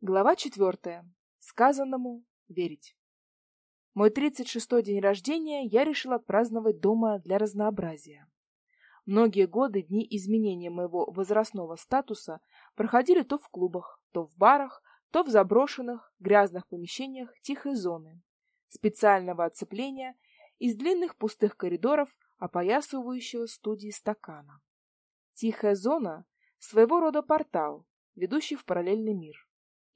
Глава четвертая. Сказанному верить. Мой тридцать шестой день рождения я решил отпраздновать дома для разнообразия. Многие годы дни изменения моего возрастного статуса проходили то в клубах, то в барах, то в заброшенных, грязных помещениях тихой зоны, специального оцепления из длинных пустых коридоров, опоясывающего студии стакана. Тихая зона — своего рода портал, ведущий в параллельный мир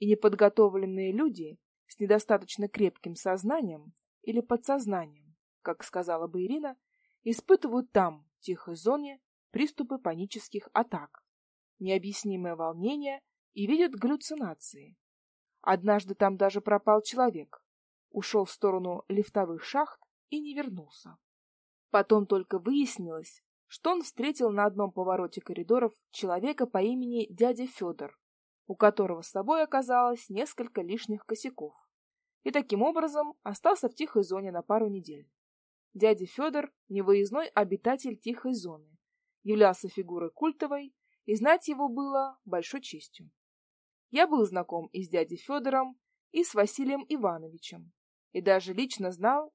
и неподготовленные люди с недостаточно крепким сознанием или подсознанием, как сказала бы Ирина, испытывают там, в тихой зоне, приступы панических атак, необъяснимое волнение и видят галлюцинации. Однажды там даже пропал человек, ушел в сторону лифтовых шахт и не вернулся. Потом только выяснилось, что он встретил на одном повороте коридоров человека по имени дядя Федор, у которого с собой оказалось несколько лишних косяков, и таким образом остался в тихой зоне на пару недель. Дядя Федор, невыездной обитатель тихой зоны, являлся фигурой культовой, и знать его было большой честью. Я был знаком и с дядей Федором, и с Василием Ивановичем, и даже лично знал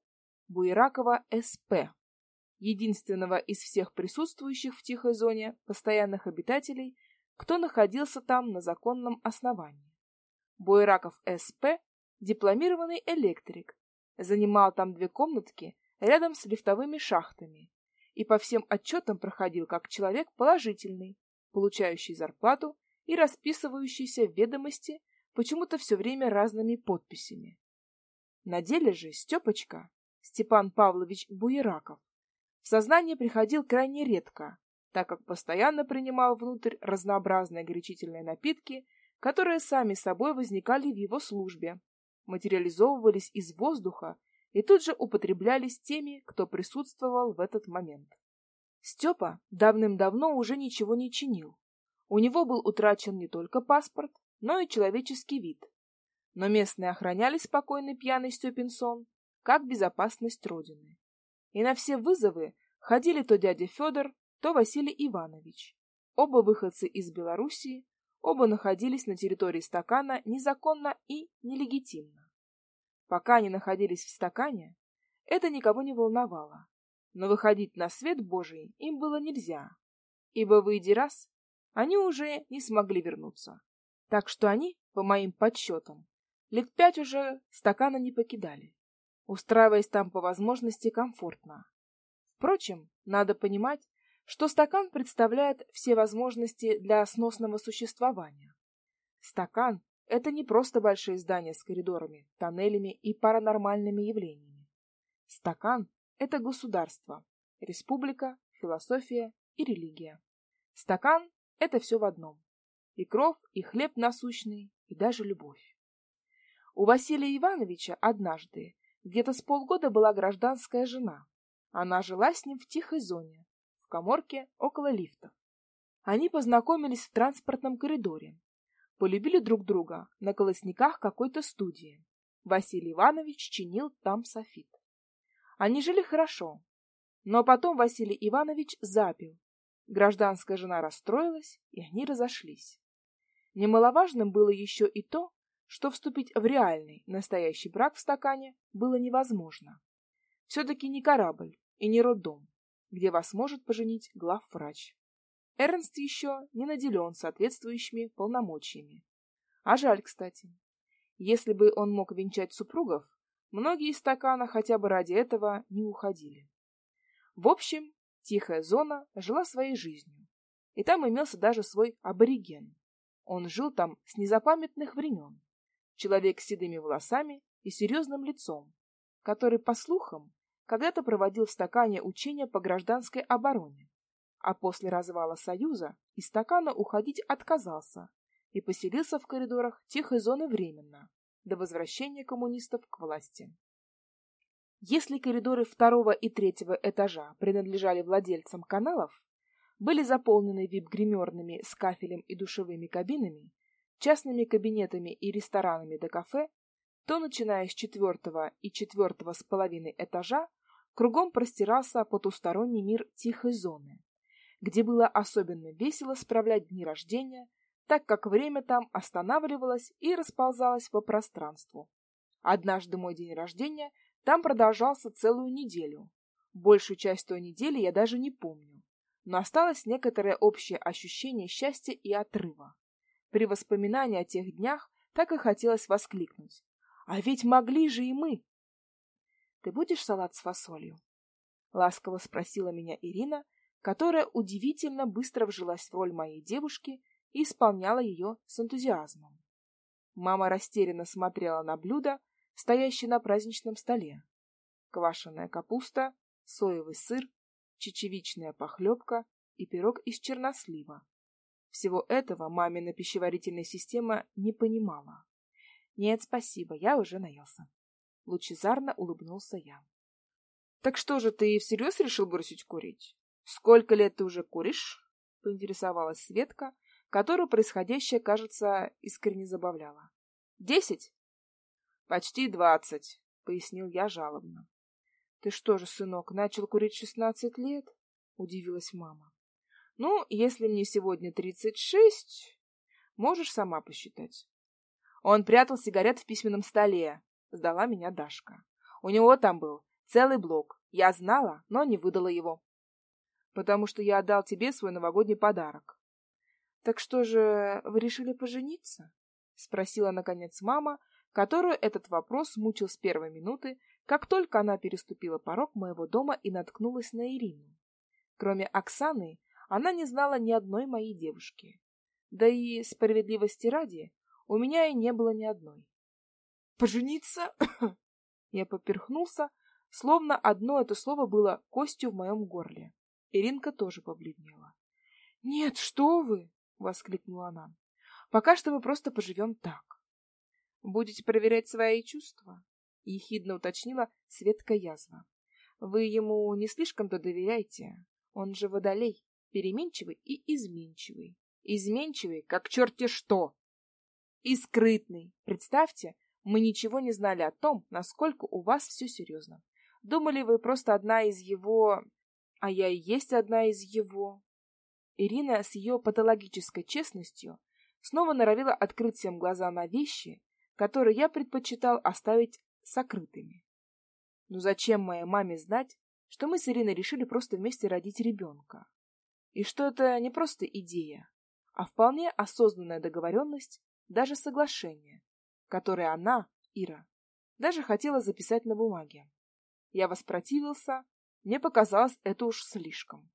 Буеракова СП, единственного из всех присутствующих в тихой зоне постоянных обитателей кто находился там на законном основании. Бойраков СП, дипломированный электрик, занимал там две комнатки рядом с лифтовыми шахтами и по всем отчетам проходил как человек положительный, получающий зарплату и расписывающийся в ведомости почему-то все время разными подписями. На деле же Степочка, Степан Павлович Буераков, в сознание приходил крайне редко, так как постоянно принимал внутрь разнообразные горячительные напитки, которые сами собой возникали в его службе, материализовывались из воздуха и тут же употреблялись теми, кто присутствовал в этот момент. Степа давным-давно уже ничего не чинил. У него был утрачен не только паспорт, но и человеческий вид. Но местные охраняли спокойный пьяный Степин сон, как безопасность Родины. И на все вызовы ходили то дядя Федор, то Василий Иванович. Оба выходцы из Белоруссии, оба находились на территории стакана незаконно и нелегитимно. Пока они находились в стакане, это никого не волновало. Но выходить на свет Божий им было нельзя, ибо, выйдя раз, они уже не смогли вернуться. Так что они, по моим подсчетам, лет пять уже стакана не покидали, устраиваясь там по возможности комфортно. Впрочем, надо понимать, что стакан представляет все возможности для сносного существования. Стакан — это не просто большие здания с коридорами, тоннелями и паранормальными явлениями. Стакан — это государство, республика, философия и религия. Стакан — это все в одном. И кров, и хлеб насущный, и даже любовь. У Василия Ивановича однажды, где-то с полгода, была гражданская жена. Она жила с ним в тихой зоне, в коморке около лифтов. Они познакомились в транспортном коридоре. Полюбили друг друга на колосниках какой-то студии. Василий Иванович чинил там софит. Они жили хорошо, но потом Василий Иванович запил. Гражданская жена расстроилась, и они разошлись. Немаловажным было еще и то, что вступить в реальный, настоящий брак в стакане было невозможно. Все-таки не корабль и не роддом где вас может поженить главврач. Эрнст еще не наделен соответствующими полномочиями. А жаль, кстати. Если бы он мог венчать супругов, многие из стакана хотя бы ради этого не уходили. В общем, тихая зона жила своей жизнью. И там имелся даже свой абориген. Он жил там с незапамятных времен. Человек с седыми волосами и серьезным лицом, который, по слухам, когда-то проводил в стакане учения по гражданской обороне, а после развала Союза из стакана уходить отказался и поселился в коридорах тихой зоны временно, до возвращения коммунистов к власти. Если коридоры второго и третьего этажа принадлежали владельцам каналов, были заполнены вип-гримерными с кафелем и душевыми кабинами, частными кабинетами и ресторанами до кафе, то, начиная с четвертого и четвертого с половиной этажа, Кругом простирался потусторонний мир тихой зоны, где было особенно весело справлять дни рождения, так как время там останавливалось и расползалось по пространству. Однажды мой день рождения там продолжался целую неделю. Большую часть той недели я даже не помню, но осталось некоторое общее ощущение счастья и отрыва. При воспоминании о тех днях так и хотелось воскликнуть. А ведь могли же и мы! — Ты будешь салат с фасолью? — ласково спросила меня Ирина, которая удивительно быстро вжилась в роль моей девушки и исполняла ее с энтузиазмом. Мама растерянно смотрела на блюдо, стоящее на праздничном столе. Квашеная капуста, соевый сыр, чечевичная похлебка и пирог из чернослива. Всего этого мамина пищеварительная система не понимала. Нет, спасибо, я уже наелся. Лучезарно улыбнулся я. Так что же, ты всерьез решил бросить курить? Сколько лет ты уже куришь? Поинтересовалась Светка, которую происходящее, кажется, искренне забавляло. Десять? Почти двадцать, пояснил я жалобно. Ты что же, сынок, начал курить шестнадцать лет? Удивилась мама. Ну, если мне сегодня тридцать шесть, можешь сама посчитать. Он прятал сигарет в письменном столе, сдала меня Дашка. У него там был целый блок. Я знала, но не выдала его. Потому что я отдал тебе свой новогодний подарок. Так что же, вы решили пожениться? Спросила, наконец, мама, которую этот вопрос мучил с первой минуты, как только она переступила порог моего дома и наткнулась на Ирину. Кроме Оксаны, она не знала ни одной моей девушки. Да и, справедливости ради, у меня и не было ни одной. «Пожениться?» Я поперхнулся, словно одно это слово было костью в моем горле. Иринка тоже побледнела. «Нет, что вы!» — воскликнула она. «Пока что мы просто поживем так». «Будете проверять свои чувства?» — ехидно уточнила Светка язва. «Вы ему не слишком-то доверяете. Он же водолей, переменчивый и изменчивый. Изменчивый, как черти что!» и скрытный. Представьте, мы ничего не знали о том, насколько у вас все серьезно. Думали, вы просто одна из его... А я и есть одна из его. Ирина с ее патологической честностью снова норовила открыть всем глаза на вещи, которые я предпочитал оставить сокрытыми. Но зачем моей маме знать, что мы с Ириной решили просто вместе родить ребенка? И что это не просто идея, а вполне осознанная договоренность даже соглашение, которое она, Ира, даже хотела записать на бумаге. Я воспротивился, мне показалось это уж слишком.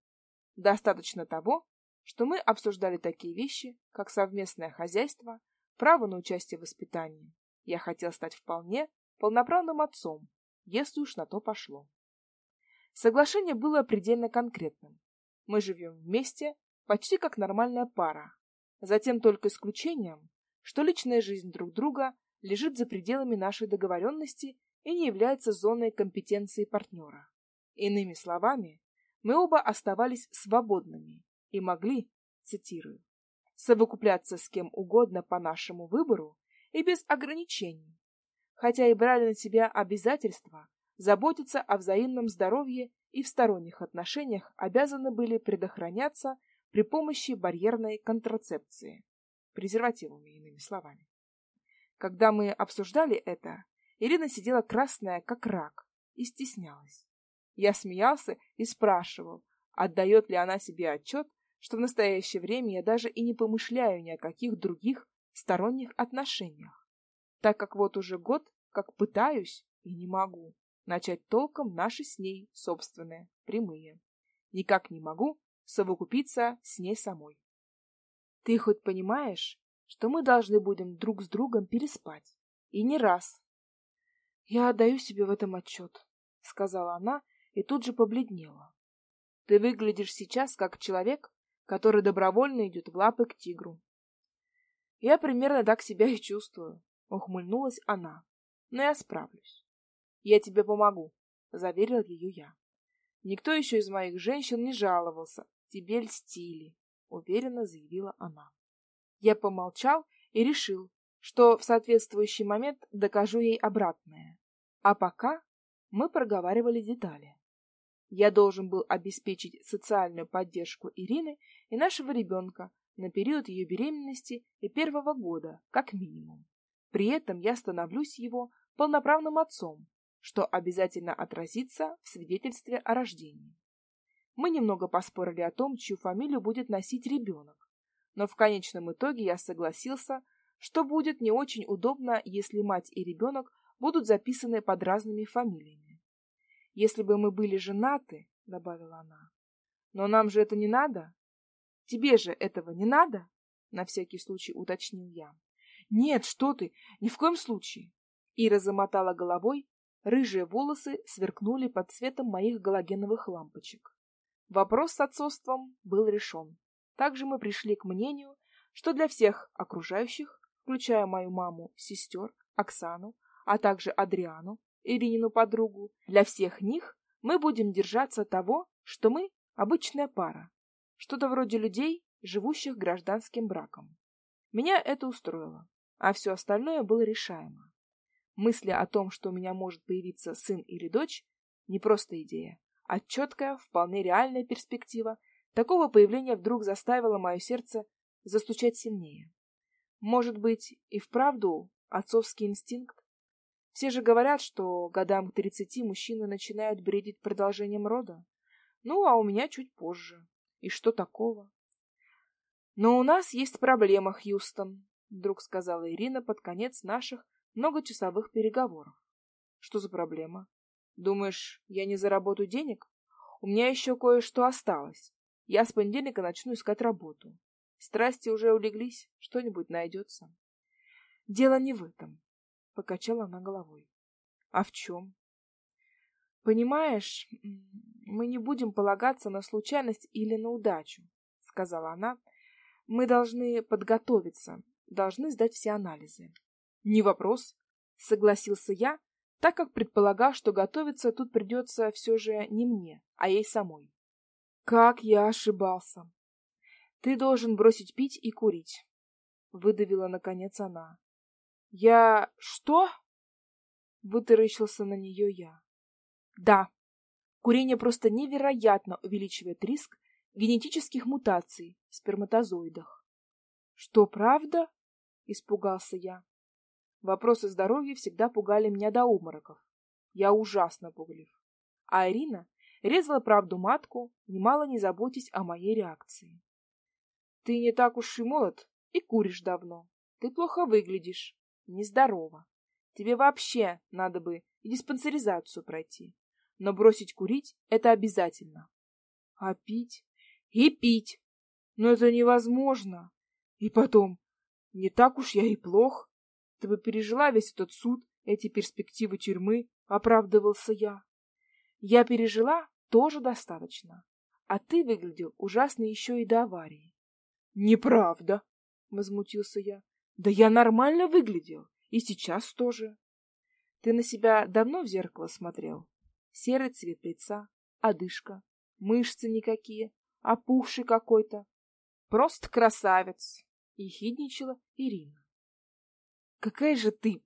Достаточно того, что мы обсуждали такие вещи, как совместное хозяйство, право на участие в воспитании. Я хотел стать вполне полноправным отцом, если уж на то пошло. Соглашение было предельно конкретным. Мы живем вместе, почти как нормальная пара. Затем только исключением что личная жизнь друг друга лежит за пределами нашей договоренности и не является зоной компетенции партнера. Иными словами, мы оба оставались свободными и могли, цитирую, совокупляться с кем угодно по нашему выбору и без ограничений, хотя и брали на себя обязательства заботиться о взаимном здоровье и в сторонних отношениях обязаны были предохраняться при помощи барьерной контрацепции презервативами, иными словами. Когда мы обсуждали это, Ирина сидела красная, как рак, и стеснялась. Я смеялся и спрашивал, отдает ли она себе отчет, что в настоящее время я даже и не помышляю ни о каких других сторонних отношениях, так как вот уже год, как пытаюсь и не могу начать толком наши с ней собственные, прямые. Никак не могу совокупиться с ней самой. Ты хоть понимаешь, что мы должны будем друг с другом переспать? И не раз. Я отдаю себе в этом отчет, — сказала она и тут же побледнела. Ты выглядишь сейчас как человек, который добровольно идет в лапы к тигру. Я примерно так себя и чувствую, — ухмыльнулась она. Но я справлюсь. Я тебе помогу, — заверил ее я. Никто еще из моих женщин не жаловался, тебе льстили уверенно заявила она. Я помолчал и решил, что в соответствующий момент докажу ей обратное. А пока мы проговаривали детали. Я должен был обеспечить социальную поддержку Ирины и нашего ребенка, на период ее беременности и первого года, как минимум. При этом я становлюсь его полноправным отцом, что обязательно отразится в свидетельстве о рождении. Мы немного поспорили о том, чью фамилию будет носить ребенок, но в конечном итоге я согласился, что будет не очень удобно, если мать и ребенок будут записаны под разными фамилиями. Если бы мы были женаты, — добавила она. — Но нам же это не надо. Тебе же этого не надо? — на всякий случай уточнил я. — Нет, что ты, ни в коем случае. Ира замотала головой, рыжие волосы сверкнули под цветом моих галогеновых лампочек. Вопрос с отцовством был решен. Также мы пришли к мнению, что для всех окружающих, включая мою маму, сестер, Оксану, а также Адриану, Иринину подругу, для всех них мы будем держаться того, что мы обычная пара, что-то вроде людей, живущих гражданским браком. Меня это устроило, а все остальное было решаемо. Мысли о том, что у меня может появиться сын или дочь, не просто идея, а четкая, вполне реальная перспектива, такого появления вдруг заставило мое сердце застучать сильнее. Может быть, и вправду отцовский инстинкт все же говорят, что годам к тридцати мужчины начинают бредить продолжением рода. Ну, а у меня чуть позже. И что такого? Но у нас есть проблема, Хьюстон, вдруг сказала Ирина под конец наших многочасовых переговоров. Что за проблема? Думаешь, я не заработаю денег? У меня еще кое-что осталось. Я с понедельника начну искать работу. Страсти уже улеглись, что-нибудь найдется. Дело не в этом. — покачала она головой. — А в чем? — Понимаешь, мы не будем полагаться на случайность или на удачу, — сказала она. — Мы должны подготовиться, должны сдать все анализы. — Не вопрос, — согласился я, так как предполагал, что готовиться тут придется все же не мне, а ей самой. — Как я ошибался! Ты должен бросить пить и курить, — выдавила наконец она. Я... что? Вытаращился на нее я. Да, курение просто невероятно увеличивает риск генетических мутаций в сперматозоидах. Что, правда? Испугался я. Вопросы здоровья всегда пугали меня до умороков. Я ужасно пуглив. А Ирина резала правду матку, немало не заботясь о моей реакции. Ты не так уж и молод и куришь давно. Ты плохо выглядишь нездорово. Тебе вообще надо бы и диспансеризацию пройти. Но бросить курить — это обязательно. А пить? И пить. Но это невозможно. И потом, не так уж я и плох. Ты бы пережила весь этот суд, эти перспективы тюрьмы, оправдывался я. Я пережила тоже достаточно. А ты выглядел ужасно еще и до аварии. Неправда, возмутился я. Да я нормально выглядел. И сейчас тоже. Ты на себя давно в зеркало смотрел? Серый цвет лица, одышка, мышцы никакие, опухший какой-то. Просто красавец, — ехидничала Ирина. — Какая же ты!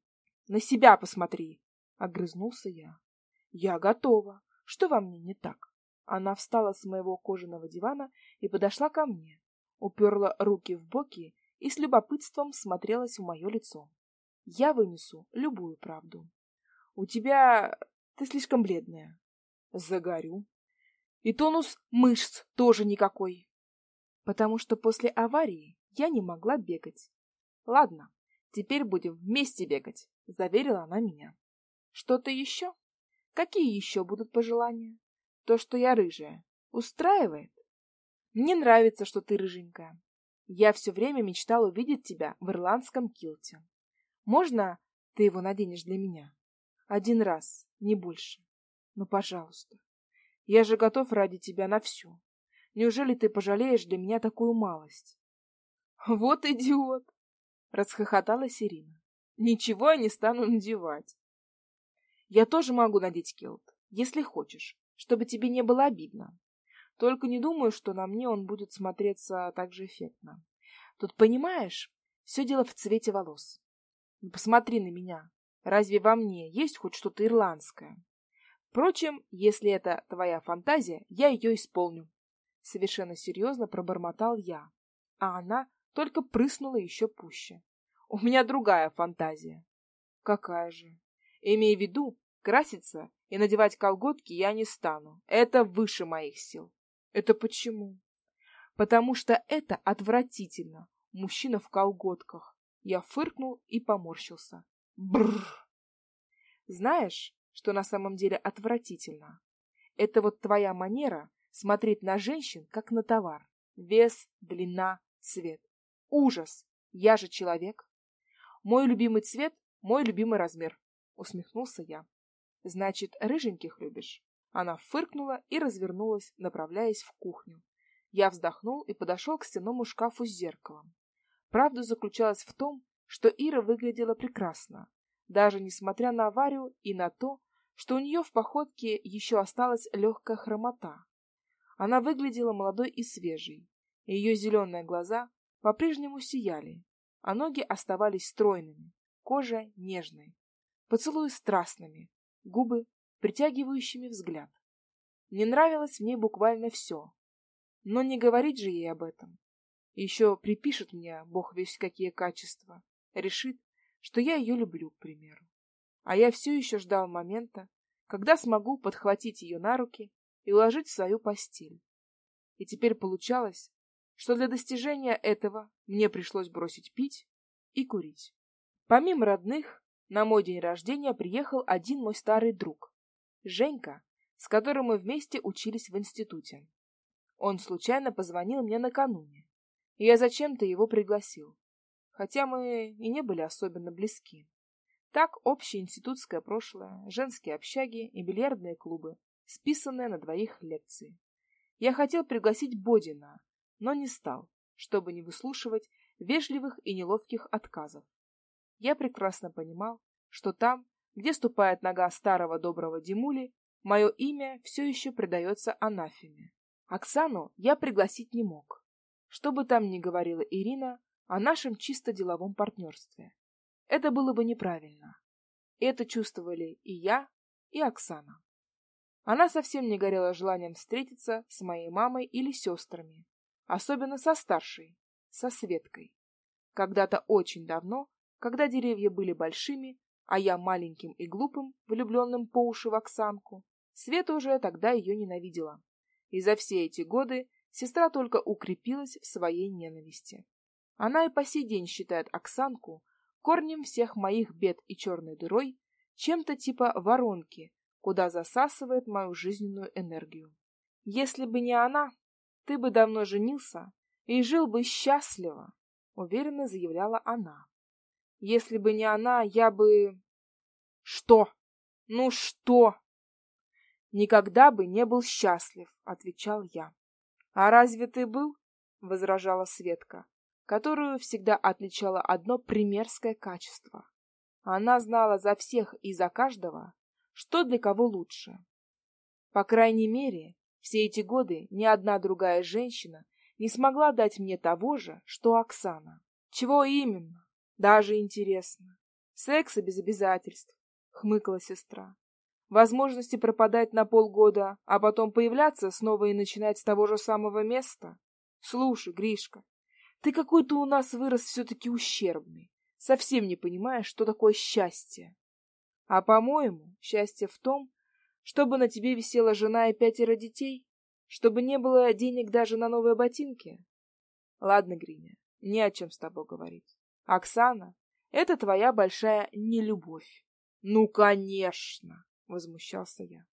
На себя посмотри! — огрызнулся я. — Я готова. Что во мне не так? Она встала с моего кожаного дивана и подошла ко мне, уперла руки в боки и с любопытством смотрелась в мое лицо. Я вынесу любую правду. У тебя... ты слишком бледная. Загорю. И тонус мышц тоже никакой. Потому что после аварии я не могла бегать. Ладно, теперь будем вместе бегать, заверила она меня. Что-то еще? Какие еще будут пожелания? То, что я рыжая, устраивает? Мне нравится, что ты рыженькая. Я все время мечтал увидеть тебя в ирландском килте. Можно ты его наденешь для меня? Один раз, не больше. Ну, пожалуйста. Я же готов ради тебя на все. Неужели ты пожалеешь для меня такую малость? Вот идиот! Расхохоталась Ирина. Ничего я не стану надевать. Я тоже могу надеть килт, если хочешь, чтобы тебе не было обидно. Только не думаю, что на мне он будет смотреться так же эффектно. Тут, понимаешь, все дело в цвете волос. Ну, посмотри на меня. Разве во мне есть хоть что-то ирландское? Впрочем, если это твоя фантазия, я ее исполню. Совершенно серьезно пробормотал я. А она только прыснула еще пуще. У меня другая фантазия. Какая же? Имея в виду, краситься и надевать колготки я не стану. Это выше моих сил. Это почему? Потому что это отвратительно. Мужчина в колготках. Я фыркнул и поморщился. Бррр. Знаешь, что на самом деле отвратительно? Это вот твоя манера смотреть на женщин, как на товар. Вес, длина, цвет. Ужас! Я же человек. Мой любимый цвет — мой любимый размер. Усмехнулся я. Значит, рыженьких любишь? Она фыркнула и развернулась, направляясь в кухню. Я вздохнул и подошел к стенному шкафу с зеркалом. Правда заключалась в том, что Ира выглядела прекрасно, даже несмотря на аварию и на то, что у нее в походке еще осталась легкая хромота. Она выглядела молодой и свежей. Ее зеленые глаза по-прежнему сияли, а ноги оставались стройными, кожа нежной, поцелуи страстными, губы притягивающими взгляд. Мне нравилось в ней буквально все. Но не говорить же ей об этом. Еще припишет мне, бог весь какие качества, решит, что я ее люблю, к примеру. А я все еще ждал момента, когда смогу подхватить ее на руки и уложить в свою постель. И теперь получалось, что для достижения этого мне пришлось бросить пить и курить. Помимо родных, на мой день рождения приехал один мой старый друг, Женька, с которым мы вместе учились в институте. Он случайно позвонил мне накануне, и я зачем-то его пригласил, хотя мы и не были особенно близки. Так общее институтское прошлое, женские общаги и бильярдные клубы, списанные на двоих лекции. Я хотел пригласить Бодина, но не стал, чтобы не выслушивать вежливых и неловких отказов. Я прекрасно понимал, что там, где ступает нога старого доброго Димули, мое имя все еще предается анафеме. Оксану я пригласить не мог. Что бы там ни говорила Ирина о нашем чисто деловом партнерстве. Это было бы неправильно. Это чувствовали и я, и Оксана. Она совсем не горела желанием встретиться с моей мамой или сестрами, особенно со старшей, со Светкой. Когда-то очень давно когда деревья были большими, а я маленьким и глупым, влюбленным по уши в Оксанку, Света уже тогда ее ненавидела. И за все эти годы сестра только укрепилась в своей ненависти. Она и по сей день считает Оксанку корнем всех моих бед и черной дырой, чем-то типа воронки, куда засасывает мою жизненную энергию. Если бы не она, ты бы давно женился и жил бы счастливо, уверенно заявляла она. Если бы не она, я бы... Что? Ну что? Никогда бы не был счастлив, отвечал я. А разве ты был? возражала Светка, которую всегда отличало одно примерское качество. Она знала за всех и за каждого, что для кого лучше. По крайней мере, все эти годы ни одна другая женщина не смогла дать мне того же, что Оксана. Чего именно? Даже интересно. Секса без обязательств, хмыкала сестра. Возможности пропадать на полгода, а потом появляться снова и начинать с того же самого места? Слушай, Гришка, ты какой-то у нас вырос все-таки ущербный, совсем не понимаешь, что такое счастье. А, по-моему, счастье в том, чтобы на тебе висела жена и пятеро детей, чтобы не было денег даже на новые ботинки. Ладно, Гриня, не о чем с тобой говорить. Оксана, это твоя большая нелюбовь. Ну, конечно, возмущался я.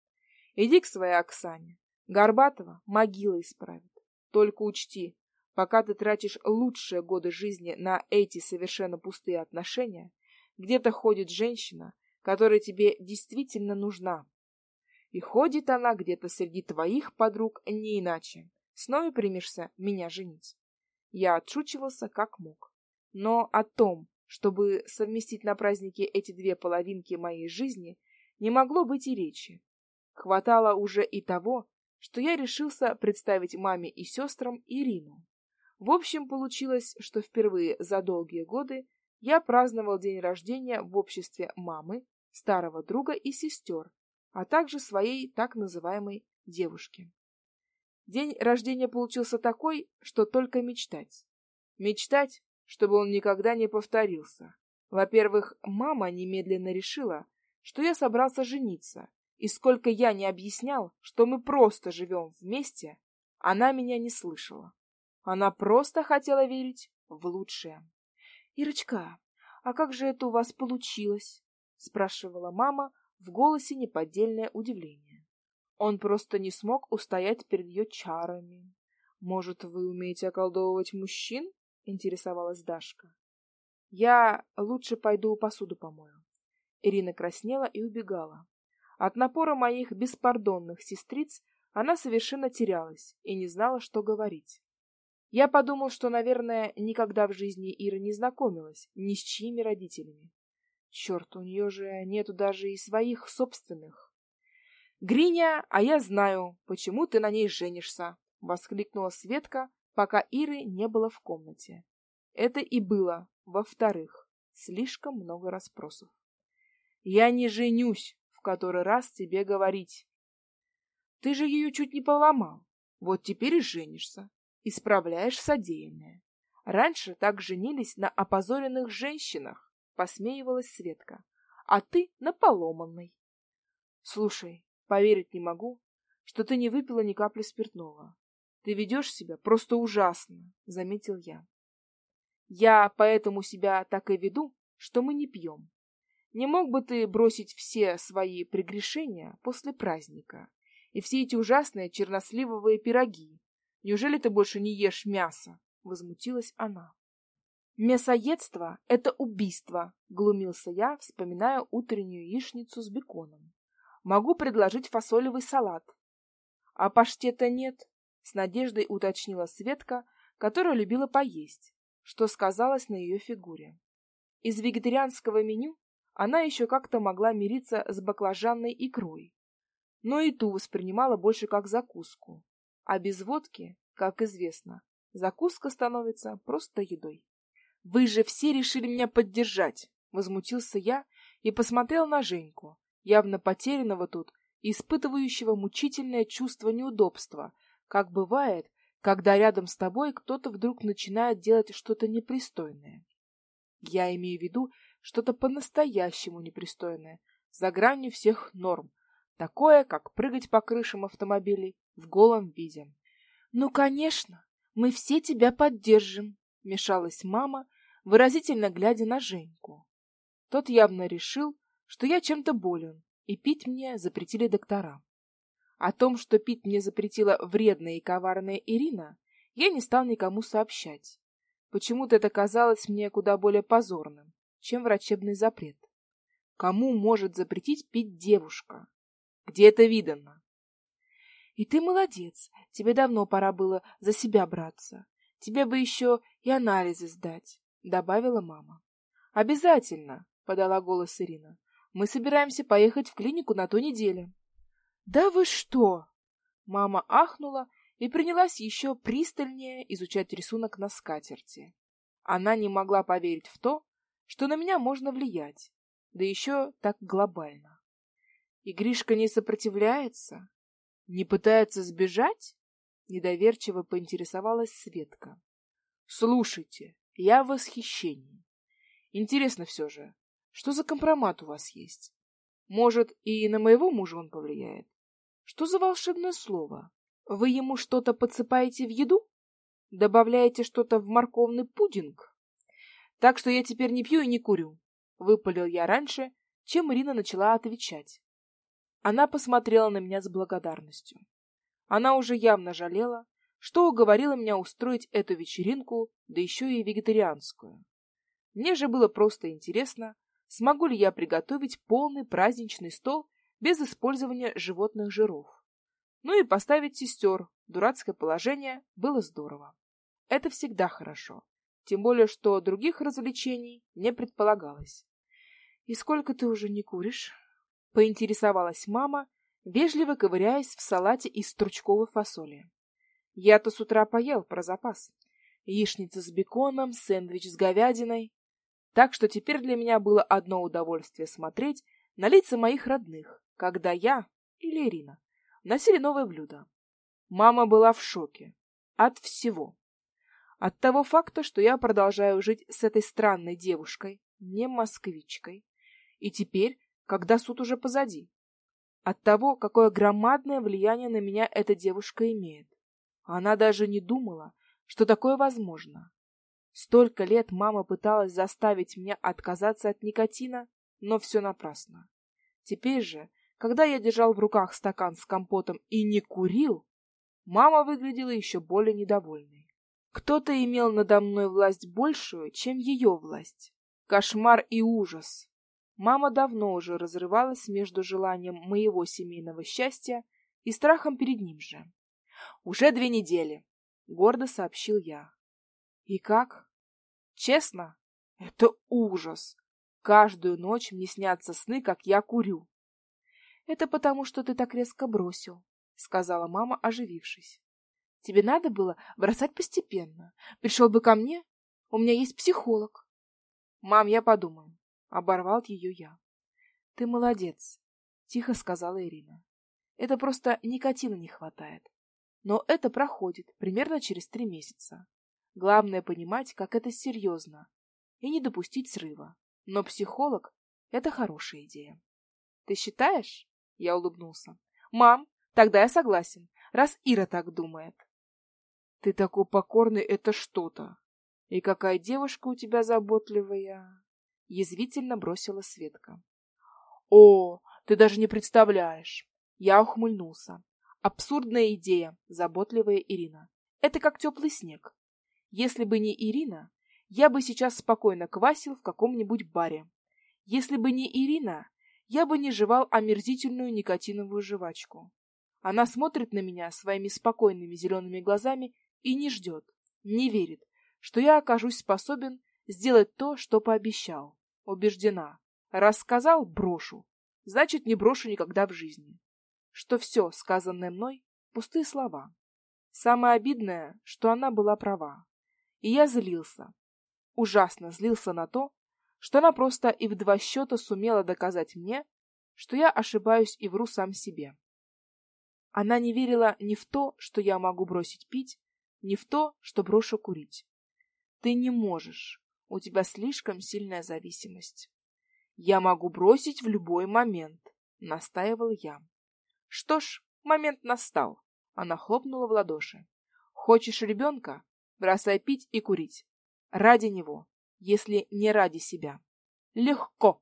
Иди к своей Оксане. Горбатова могила исправит. Только учти, пока ты тратишь лучшие годы жизни на эти совершенно пустые отношения, где-то ходит женщина, которая тебе действительно нужна. И ходит она где-то среди твоих подруг не иначе. Снова примешься меня женить. Я отшучивался как мог. Но о том, чтобы совместить на празднике эти две половинки моей жизни, не могло быть и речи. Хватало уже и того, что я решился представить маме и сестрам Ирину. В общем, получилось, что впервые за долгие годы я праздновал день рождения в обществе мамы, старого друга и сестер, а также своей так называемой девушки. День рождения получился такой, что только мечтать. Мечтать, чтобы он никогда не повторился. Во-первых, мама немедленно решила, что я собрался жениться, и сколько я не объяснял, что мы просто живем вместе, она меня не слышала. Она просто хотела верить в лучшее. — Ирочка, а как же это у вас получилось? — спрашивала мама, в голосе неподдельное удивление. Он просто не смог устоять перед ее чарами. — Может, вы умеете околдовывать мужчин? — интересовалась Дашка. — Я лучше пойду посуду помою. Ирина краснела и убегала. От напора моих беспардонных сестриц она совершенно терялась и не знала, что говорить. Я подумал, что, наверное, никогда в жизни Ира не знакомилась ни с чьими родителями. Черт, у нее же нету даже и своих собственных. «Гриня, а я знаю, почему ты на ней женишься!» — воскликнула Светка, пока Иры не было в комнате. Это и было, во-вторых, слишком много расспросов. «Я не женюсь, в который раз тебе говорить. Ты же ее чуть не поломал, вот теперь и женишься исправляешь содеянное. Раньше так женились на опозоренных женщинах, посмеивалась Светка, а ты на поломанной. Слушай, поверить не могу, что ты не выпила ни капли спиртного. Ты ведешь себя просто ужасно, заметил я. Я поэтому себя так и веду, что мы не пьем. Не мог бы ты бросить все свои прегрешения после праздника и все эти ужасные черносливовые пироги, Неужели ты больше не ешь мясо? Возмутилась она. Мясоедство — это убийство, глумился я, вспоминая утреннюю яичницу с беконом. Могу предложить фасолевый салат. А паштета нет, с надеждой уточнила Светка, которая любила поесть, что сказалось на ее фигуре. Из вегетарианского меню она еще как-то могла мириться с баклажанной икрой, но и ту воспринимала больше как закуску. А без водки, как известно, закуска становится просто едой. Вы же все решили меня поддержать, возмутился я и посмотрел на Женьку, явно потерянного тут испытывающего мучительное чувство неудобства, как бывает, когда рядом с тобой кто-то вдруг начинает делать что-то непристойное. Я имею в виду что-то по-настоящему непристойное, за гранью всех норм, такое, как прыгать по крышам автомобилей в голом виде. Ну, конечно, мы все тебя поддержим, мешалась мама, выразительно глядя на Женьку. Тот явно решил, что я чем-то болен, и пить мне запретили доктора. О том, что пить мне запретила вредная и коварная Ирина, я не стал никому сообщать. Почему-то это казалось мне куда более позорным, чем врачебный запрет. Кому может запретить пить девушка? Где это видано? И ты молодец, тебе давно пора было за себя браться. Тебе бы еще и анализы сдать, — добавила мама. — Обязательно, — подала голос Ирина. — Мы собираемся поехать в клинику на ту неделю. — Да вы что? Мама ахнула и принялась еще пристальнее изучать рисунок на скатерти. Она не могла поверить в то, что на меня можно влиять, да еще так глобально. И Гришка не сопротивляется, не пытается сбежать? Недоверчиво поинтересовалась Светка. Слушайте, я в восхищении. Интересно все же, что за компромат у вас есть? Может, и на моего мужа он повлияет? Что за волшебное слово? Вы ему что-то подсыпаете в еду? Добавляете что-то в морковный пудинг? Так что я теперь не пью и не курю. Выпалил я раньше, чем Ирина начала отвечать. Она посмотрела на меня с благодарностью. Она уже явно жалела, что уговорила меня устроить эту вечеринку, да еще и вегетарианскую. Мне же было просто интересно, смогу ли я приготовить полный праздничный стол без использования животных жиров. Ну и поставить сестер, дурацкое положение, было здорово. Это всегда хорошо, тем более, что других развлечений не предполагалось. — И сколько ты уже не куришь? Поинтересовалась мама, вежливо ковыряясь в салате из стручковой фасоли. Я-то с утра поел про запас. Яичница с беконом, сэндвич с говядиной. Так что теперь для меня было одно удовольствие смотреть на лица моих родных, когда я или Ирина носили новое блюдо. Мама была в шоке. От всего. От того факта, что я продолжаю жить с этой странной девушкой, не москвичкой, и теперь, когда суд уже позади. От того, какое громадное влияние на меня эта девушка имеет. Она даже не думала, что такое возможно. Столько лет мама пыталась заставить меня отказаться от никотина, но все напрасно. Теперь же, когда я держал в руках стакан с компотом и не курил, мама выглядела еще более недовольной. Кто-то имел надо мной власть большую, чем ее власть. Кошмар и ужас. Мама давно уже разрывалась между желанием моего семейного счастья и страхом перед ним же. Уже две недели, гордо сообщил я. И как? Честно, это ужас. Каждую ночь мне снятся сны, как я курю. Это потому, что ты так резко бросил, сказала мама, оживившись. Тебе надо было бросать постепенно. Пришел бы ко мне, у меня есть психолог. Мам, я подумаю, оборвал ее я. Ты молодец, тихо сказала Ирина. Это просто никотина не хватает. Но это проходит примерно через три месяца. Главное понимать, как это серьезно, и не допустить срыва. Но психолог — это хорошая идея. Ты считаешь? Я улыбнулся. Мам, тогда я согласен, раз Ира так думает. Ты такой покорный, это что-то. И какая девушка у тебя заботливая. Язвительно бросила Светка. О, ты даже не представляешь. Я ухмыльнулся. Абсурдная идея, заботливая Ирина. Это как теплый снег. Если бы не Ирина, я бы сейчас спокойно квасил в каком-нибудь баре. Если бы не Ирина, я бы не жевал омерзительную никотиновую жвачку. Она смотрит на меня своими спокойными зелеными глазами и не ждет, не верит, что я окажусь способен сделать то, что пообещал. Убеждена. Рассказал — брошу. Значит, не брошу никогда в жизни что все сказанное мной — пустые слова. Самое обидное, что она была права. И я злился. Ужасно злился на то, что она просто и в два счета сумела доказать мне, что я ошибаюсь и вру сам себе. Она не верила ни в то, что я могу бросить пить, ни в то, что брошу курить. Ты не можешь. У тебя слишком сильная зависимость. Я могу бросить в любой момент, настаивал я. Что ж, момент настал. Она хлопнула в ладоши. Хочешь ребенка? Бросай пить и курить. Ради него, если не ради себя. Легко,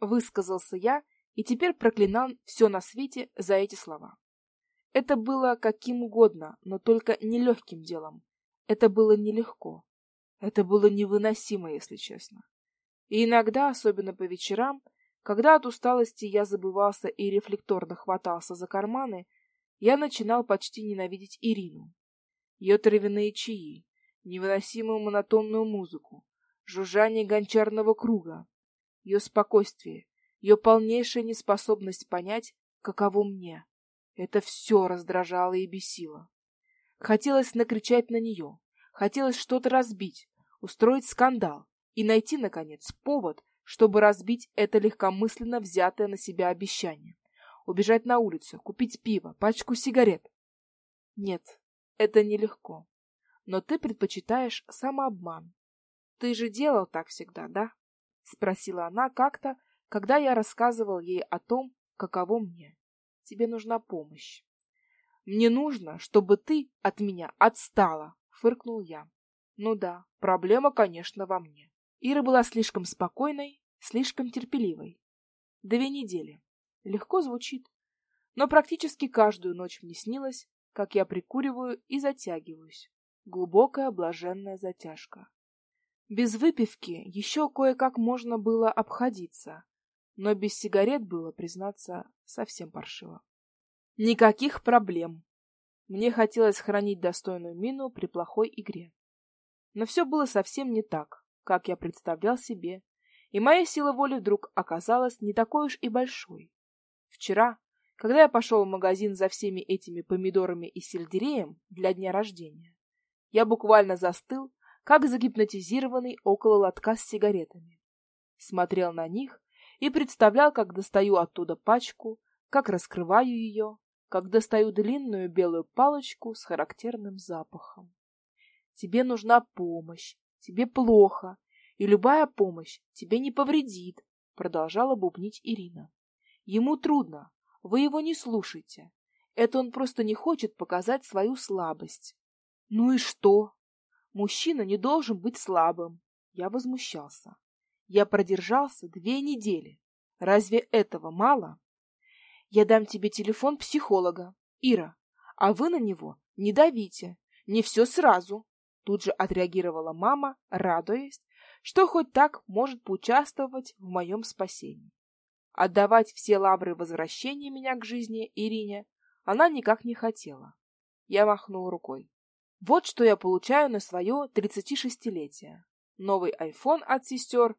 высказался я и теперь проклинал все на свете за эти слова. Это было каким угодно, но только не легким делом. Это было нелегко. Это было невыносимо, если честно. И иногда, особенно по вечерам, когда от усталости я забывался и рефлекторно хватался за карманы, я начинал почти ненавидеть Ирину. Ее травяные чаи, невыносимую монотонную музыку, жужжание гончарного круга, ее спокойствие, ее полнейшая неспособность понять, каково мне. Это все раздражало и бесило. Хотелось накричать на нее, хотелось что-то разбить, устроить скандал и найти, наконец, повод, чтобы разбить это легкомысленно взятое на себя обещание. Убежать на улицу, купить пиво, пачку сигарет. Нет, это нелегко. Но ты предпочитаешь самообман. Ты же делал так всегда, да? Спросила она как-то, когда я рассказывал ей о том, каково мне. Тебе нужна помощь. Мне нужно, чтобы ты от меня отстала, фыркнул я. Ну да, проблема, конечно, во мне. Ира была слишком спокойной, слишком терпеливой. Две недели. Легко звучит. Но практически каждую ночь мне снилось, как я прикуриваю и затягиваюсь. Глубокая блаженная затяжка. Без выпивки еще кое-как можно было обходиться, но без сигарет было, признаться, совсем паршиво. Никаких проблем. Мне хотелось хранить достойную мину при плохой игре. Но все было совсем не так как я представлял себе, и моя сила воли вдруг оказалась не такой уж и большой. Вчера, когда я пошел в магазин за всеми этими помидорами и сельдереем для дня рождения, я буквально застыл, как загипнотизированный около лотка с сигаретами. Смотрел на них и представлял, как достаю оттуда пачку, как раскрываю ее, как достаю длинную белую палочку с характерным запахом. тебе нужна помощь, тебе плохо, и любая помощь тебе не повредит, продолжала бубнить Ирина. Ему трудно, вы его не слушайте. Это он просто не хочет показать свою слабость. Ну и что? Мужчина не должен быть слабым. Я возмущался. Я продержался две недели. Разве этого мало? Я дам тебе телефон психолога, Ира, а вы на него не давите, не все сразу. Тут же отреагировала мама, радуясь, что хоть так может поучаствовать в моем спасении. Отдавать все лавры возвращения меня к жизни Ирине она никак не хотела. Я махнул рукой. Вот что я получаю на свое 36-летие. Новый айфон от сестер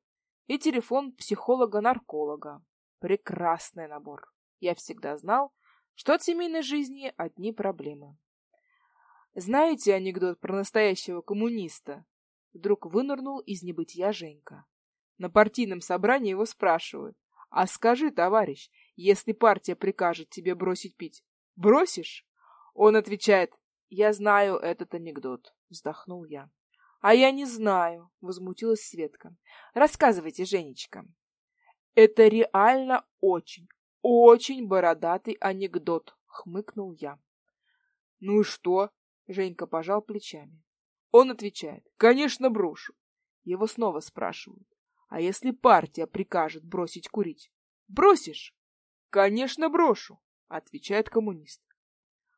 и телефон психолога-нарколога. Прекрасный набор. Я всегда знал, что от семейной жизни одни проблемы. Знаете анекдот про настоящего коммуниста? Вдруг вынырнул из небытия Женька. На партийном собрании его спрашивают. А скажи, товарищ, если партия прикажет тебе бросить пить, бросишь? Он отвечает. Я знаю этот анекдот. Вздохнул я. А я не знаю, возмутилась Светка. Рассказывайте, Женечка. Это реально очень, очень бородатый анекдот, хмыкнул я. Ну и что? Женька пожал плечами. Он отвечает, конечно, брошу. Его снова спрашивают, а если партия прикажет бросить курить? Бросишь? Конечно, брошу, отвечает коммунист.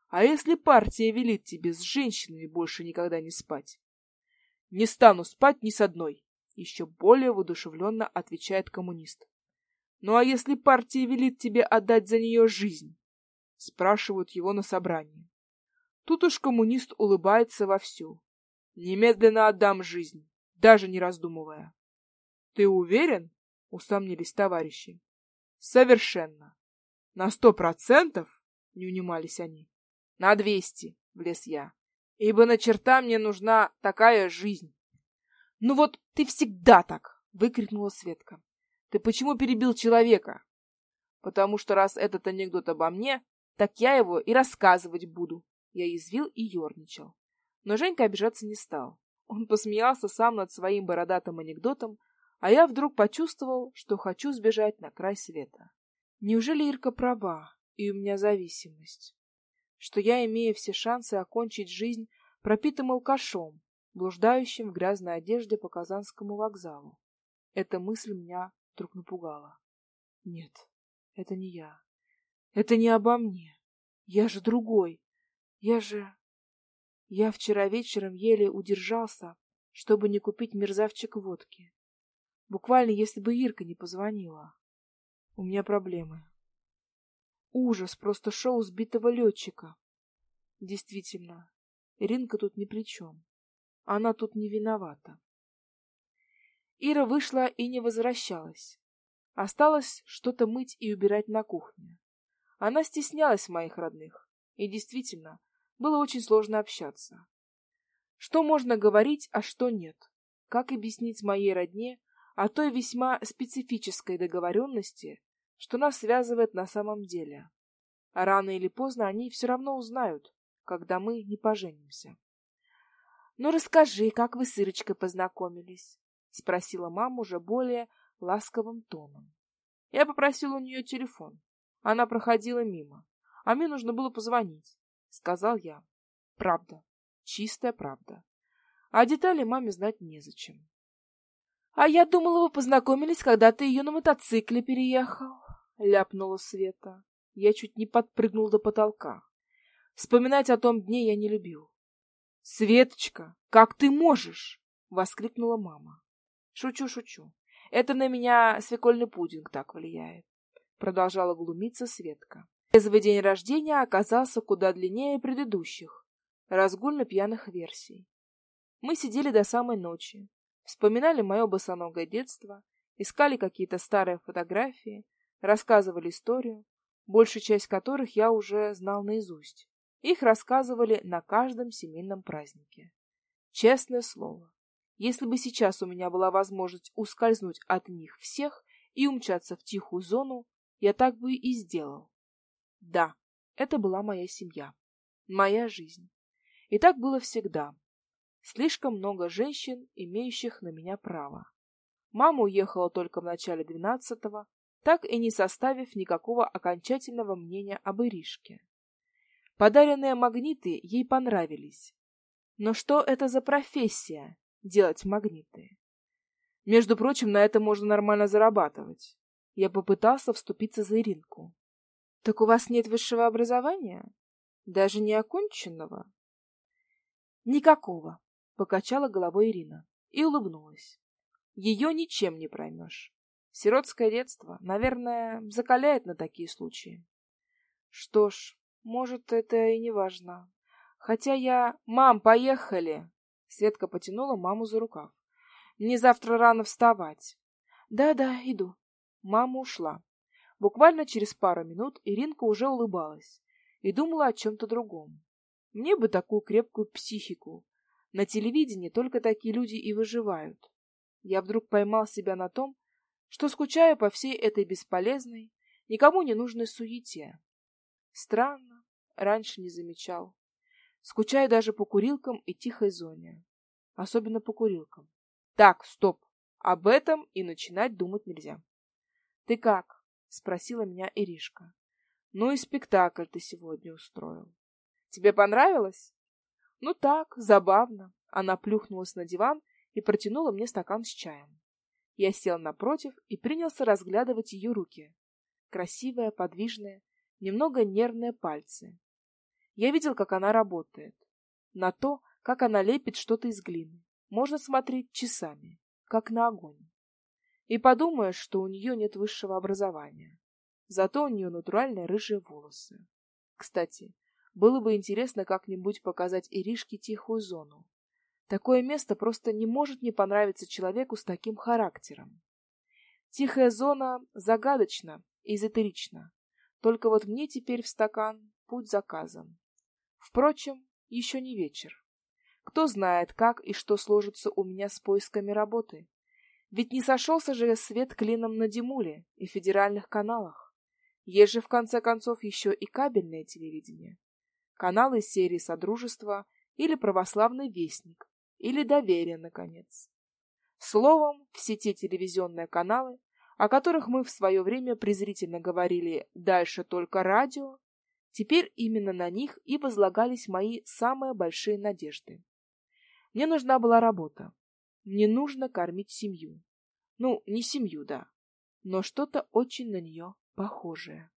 А если партия велит тебе с женщинами больше никогда не спать? Не стану спать ни с одной, еще более воодушевленно отвечает коммунист. Ну а если партия велит тебе отдать за нее жизнь? Спрашивают его на собрании. Тут уж коммунист улыбается вовсю. Немедленно отдам жизнь, даже не раздумывая. Ты уверен? Усомнились товарищи. Совершенно. На сто процентов? Не унимались они. На двести, влез я. Ибо на черта мне нужна такая жизнь. Ну вот ты всегда так, выкрикнула Светка. Ты почему перебил человека? Потому что раз этот анекдот обо мне, так я его и рассказывать буду. Я извил и ерничал. Но Женька обижаться не стал. Он посмеялся сам над своим бородатым анекдотом, а я вдруг почувствовал, что хочу сбежать на край света. Неужели Ирка права, и у меня зависимость? Что я имею все шансы окончить жизнь пропитым алкашом, блуждающим в грязной одежде по Казанскому вокзалу? Эта мысль меня вдруг напугала. Нет, это не я. Это не обо мне. Я же другой. Я же... Я вчера вечером еле удержался, чтобы не купить мерзавчик водки. Буквально, если бы Ирка не позвонила. У меня проблемы. Ужас просто шоу сбитого летчика. Действительно, Иринка тут ни при чем. Она тут не виновата. Ира вышла и не возвращалась. Осталось что-то мыть и убирать на кухне. Она стеснялась моих родных. И действительно, было очень сложно общаться. Что можно говорить, а что нет? Как объяснить моей родне о той весьма специфической договоренности, что нас связывает на самом деле? А рано или поздно они все равно узнают, когда мы не поженимся. — Ну, расскажи, как вы с Ирочкой познакомились? — спросила мама уже более ласковым тоном. Я попросил у нее телефон. Она проходила мимо, а мне нужно было позвонить сказал я. Правда, чистая правда. А детали маме знать незачем. А я думала, вы познакомились, когда ты ее на мотоцикле переехал, ляпнула Света. Я чуть не подпрыгнул до потолка. Вспоминать о том дне я не любил. Светочка, как ты можешь? воскликнула мама. Шучу, шучу. Это на меня свекольный пудинг так влияет, продолжала глумиться Светка. Трезвый день рождения оказался куда длиннее предыдущих, разгульно пьяных версий. Мы сидели до самой ночи, вспоминали мое босоногое детство, искали какие-то старые фотографии, рассказывали историю, большую часть которых я уже знал наизусть. Их рассказывали на каждом семейном празднике. Честное слово, если бы сейчас у меня была возможность ускользнуть от них всех и умчаться в тихую зону, я так бы и сделал. Да, это была моя семья, моя жизнь. И так было всегда. Слишком много женщин, имеющих на меня право. Мама уехала только в начале двенадцатого, так и не составив никакого окончательного мнения об Иришке. Подаренные магниты ей понравились. Но что это за профессия — делать магниты? Между прочим, на это можно нормально зарабатывать. Я попытался вступиться за Иринку. — Так у вас нет высшего образования? Даже не оконченного? — Никакого, — покачала головой Ирина и улыбнулась. Ее ничем не проймешь. Сиротское детство, наверное, закаляет на такие случаи. Что ж, может, это и не важно. Хотя я... Мам, поехали! Светка потянула маму за рукав. Мне завтра рано вставать. Да-да, иду. Мама ушла. Буквально через пару минут Иринка уже улыбалась и думала о чем-то другом. Мне бы такую крепкую психику. На телевидении только такие люди и выживают. Я вдруг поймал себя на том, что скучаю по всей этой бесполезной, никому не нужной суете. Странно, раньше не замечал. Скучаю даже по курилкам и тихой зоне. Особенно по курилкам. Так, стоп. Об этом и начинать думать нельзя. — Ты как? — спросила меня Иришка. — Ну и спектакль ты сегодня устроил. Тебе понравилось? — Ну так, забавно. Она плюхнулась на диван и протянула мне стакан с чаем. Я сел напротив и принялся разглядывать ее руки. Красивые, подвижные, немного нервные пальцы. Я видел, как она работает. На то, как она лепит что-то из глины, можно смотреть часами, как на огонь. И подумаешь, что у нее нет высшего образования. Зато у нее натуральные рыжие волосы. Кстати, было бы интересно как-нибудь показать Иришке тихую зону. Такое место просто не может не понравиться человеку с таким характером. Тихая зона загадочна и эзотерична. Только вот мне теперь в стакан путь заказан. Впрочем, еще не вечер. Кто знает, как и что сложится у меня с поисками работы. Ведь не сошелся же свет клином на Димуле и федеральных каналах. Есть же, в конце концов, еще и кабельное телевидение. Каналы серии «Содружество» или «Православный вестник», или «Доверие», наконец. Словом, все те телевизионные каналы, о которых мы в свое время презрительно говорили «дальше только радио», теперь именно на них и возлагались мои самые большие надежды. Мне нужна была работа. Мне нужно кормить семью. Ну, не семью, да, но что-то очень на нее похожее.